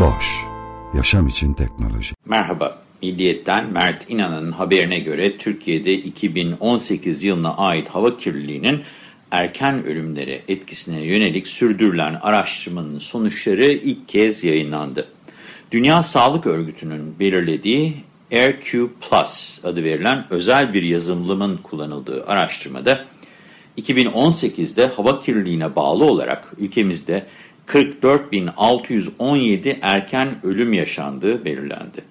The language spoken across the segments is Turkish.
Boş, yaşam için teknoloji. Merhaba, Milliyet'ten Mert İnan'ın haberine göre Türkiye'de 2018 yılına ait hava kirliliğinin erken ölümlere etkisine yönelik sürdürülen araştırmanın sonuçları ilk kez yayınlandı. Dünya Sağlık Örgütü'nün belirlediği AirQ Plus adı verilen özel bir yazılımın kullanıldığı araştırmada 2018'de hava kirliliğine bağlı olarak ülkemizde 44.617 erken ölüm yaşandığı belirlendi.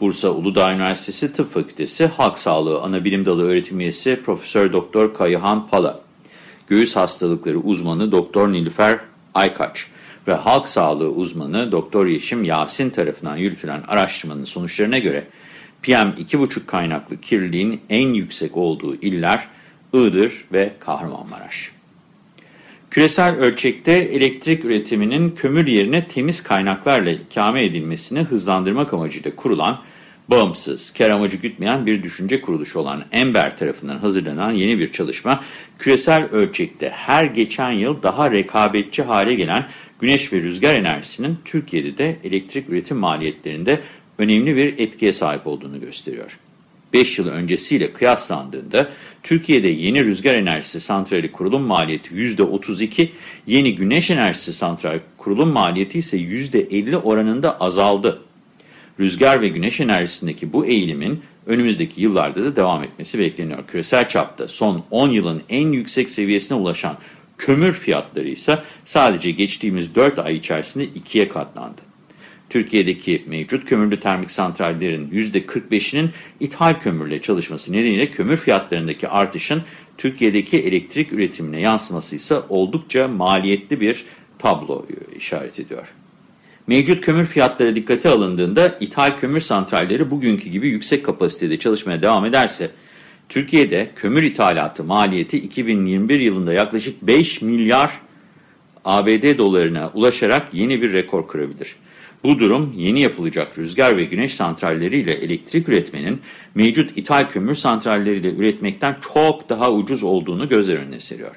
Bursa Uludağ Üniversitesi Tıp Fakültesi Halk Sağlığı Anabilim Dalı Öğretim Üyesi Profesör Doktor Kayıhan Pala, Göğüs Hastalıkları Uzmanı Doktor Nilüfer Aykaç ve halk sağlığı uzmanı Doktor Yeşim Yasin tarafından yürütülen araştırmanın sonuçlarına göre PM2,5 kaynaklı kirliliğin en yüksek olduğu iller Iğdır ve Kahramanmaraş. Küresel ölçekte elektrik üretiminin kömür yerine temiz kaynaklarla ikame edilmesini hızlandırmak amacıyla kurulan, bağımsız, kar amacı gütmeyen bir düşünce kuruluşu olan Ember tarafından hazırlanan yeni bir çalışma, küresel ölçekte her geçen yıl daha rekabetçi hale gelen güneş ve rüzgar enerjisinin Türkiye'de de elektrik üretim maliyetlerinde önemli bir etkiye sahip olduğunu gösteriyor. 5 yıl öncesiyle kıyaslandığında Türkiye'de yeni rüzgar enerjisi santrali kurulum maliyeti %32, yeni güneş enerjisi santrali kurulum maliyeti ise %50 oranında azaldı. Rüzgar ve güneş enerjisindeki bu eğilimin önümüzdeki yıllarda da devam etmesi bekleniyor. Küresel çapta son 10 yılın en yüksek seviyesine ulaşan kömür fiyatları ise sadece geçtiğimiz 4 ay içerisinde ikiye katlandı. Türkiye'deki mevcut kömürlü termik santrallerin %45'inin ithal kömürle çalışması nedeniyle kömür fiyatlarındaki artışın Türkiye'deki elektrik üretimine yansıması ise oldukça maliyetli bir tablo işaret ediyor. Mevcut kömür fiyatları dikkate alındığında ithal kömür santralleri bugünkü gibi yüksek kapasitede çalışmaya devam ederse Türkiye'de kömür ithalatı maliyeti 2021 yılında yaklaşık 5 milyar ABD dolarına ulaşarak yeni bir rekor kırabilir. Bu durum yeni yapılacak rüzgar ve güneş santralleriyle elektrik üretmenin mevcut ithal kömür santralleriyle üretmekten çok daha ucuz olduğunu gözler önüne seriyor.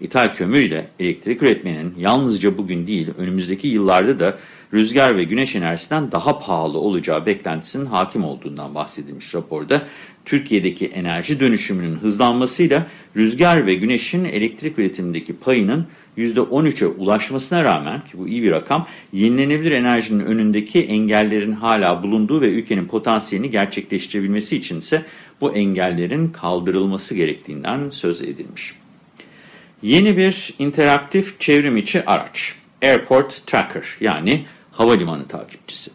İthal kömür ile elektrik üretmenin yalnızca bugün değil önümüzdeki yıllarda da rüzgar ve güneş enerjisinden daha pahalı olacağı beklentisinin hakim olduğundan bahsedilmiş raporda. Türkiye'deki enerji dönüşümünün hızlanmasıyla rüzgar ve güneşin elektrik üretimindeki payının %13'e ulaşmasına rağmen ki bu iyi bir rakam, yenilenebilir enerjinin önündeki engellerin hala bulunduğu ve ülkenin potansiyelini gerçekleştirebilmesi için ise bu engellerin kaldırılması gerektiğinden söz edilmiş. Yeni bir interaktif çevrim içi araç, Airport Tracker yani havalimanı takipçisi.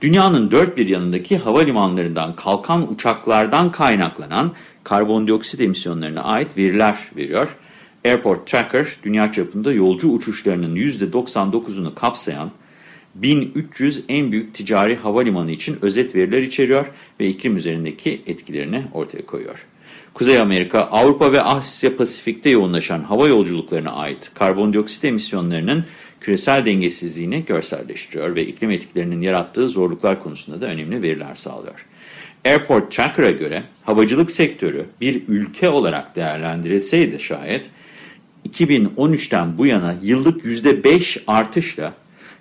Dünyanın dört bir yanındaki havalimanlarından kalkan uçaklardan kaynaklanan karbondioksit emisyonlarına ait veriler veriyor. Airport Tracker, dünya çapında yolcu uçuşlarının %99'unu kapsayan 1300 en büyük ticari havalimanı için özet veriler içeriyor ve iklim üzerindeki etkilerini ortaya koyuyor. Kuzey Amerika, Avrupa ve Asya Pasifik'te yoğunlaşan hava yolculuklarına ait karbondioksit emisyonlarının küresel dengesizliğini görselleştiriyor ve iklim etkilerinin yarattığı zorluklar konusunda da önemli veriler sağlıyor. Airport Tracker'a göre havacılık sektörü bir ülke olarak değerlendirilseydi şayet 2013'ten bu yana yıllık %5 artışla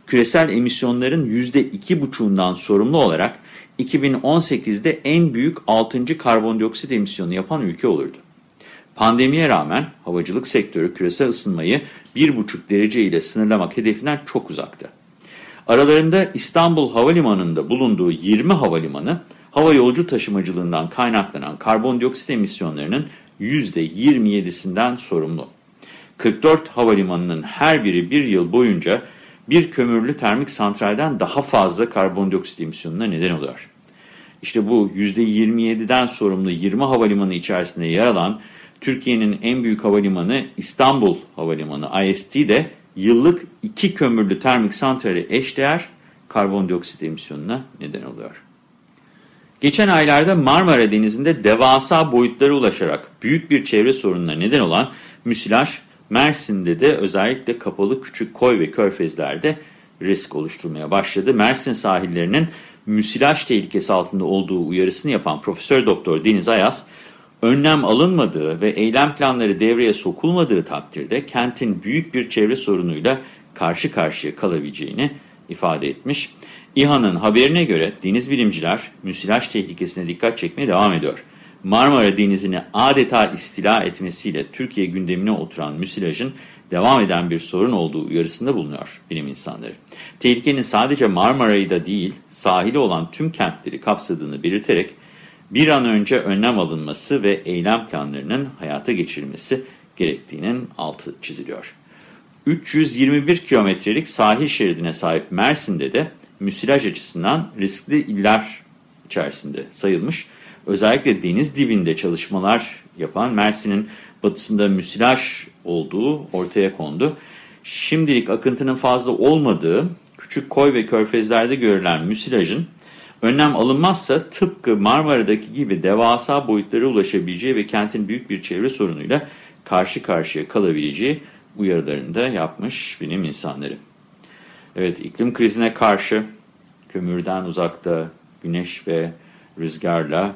küresel emisyonların %2,5'undan sorumlu olarak 2018'de en büyük 6. karbondioksit emisyonu yapan ülke olurdu. Pandemiye rağmen havacılık sektörü küresel ısınmayı 1,5 derece ile sınırlamak hedefinden çok uzakta. Aralarında İstanbul Havalimanı'nda bulunduğu 20 havalimanı, hava yolcu taşımacılığından kaynaklanan karbondioksit emisyonlarının %27'sinden sorumlu. 44 havalimanının her biri bir yıl boyunca bir kömürlü termik santralden daha fazla karbondioksit emisyonuna neden oluyor. İşte bu %27'den sorumlu 20 havalimanı içerisinde yer alan Türkiye'nin en büyük havalimanı İstanbul Havalimanı IST de yıllık iki kömürlü termik santrali eşdeğer karbondioksit emisyonuna neden oluyor. Geçen aylarda Marmara Denizi'nde devasa boyutlara ulaşarak büyük bir çevre sorununa neden olan müsilaj, Mersin'de de özellikle kapalı küçük koy ve körfezlerde risk oluşturmaya başladı. Mersin sahillerinin müsilaj tehlikesi altında olduğu uyarısını yapan Profesör Doktor Deniz Ayas, önlem alınmadığı ve eylem planları devreye sokulmadığı takdirde kentin büyük bir çevre sorunuyla karşı karşıya kalabileceğini ifade etmiş. İHA'nın haberine göre deniz bilimciler müsilaj tehlikesine dikkat çekmeye devam ediyor. Marmara Denizi'ni adeta istila etmesiyle Türkiye gündemine oturan müsilajın devam eden bir sorun olduğu uyarısında bulunuyor bilim insanları. Tehlikenin sadece Marmara'yı da değil sahili olan tüm kentleri kapsadığını belirterek bir an önce önlem alınması ve eylem planlarının hayata geçirilmesi gerektiğinin altı çiziliyor. 321 kilometrelik sahil şeridine sahip Mersin'de de müsilaj açısından riskli iller içerisinde sayılmış. Özellikle deniz dibinde çalışmalar yapan Mersin'in batısında müsilaj olduğu ortaya kondu. Şimdilik akıntının fazla olmadığı küçük koy ve körfezlerde görülen müsilajın önlem alınmazsa tıpkı Marmara'daki gibi devasa boyutlara ulaşabileceği ve kentin büyük bir çevre sorunuyla karşı karşıya kalabileceği uyarılarını da yapmış bilim insanları. Evet iklim krizine karşı kömürden uzakta güneş ve rüzgarla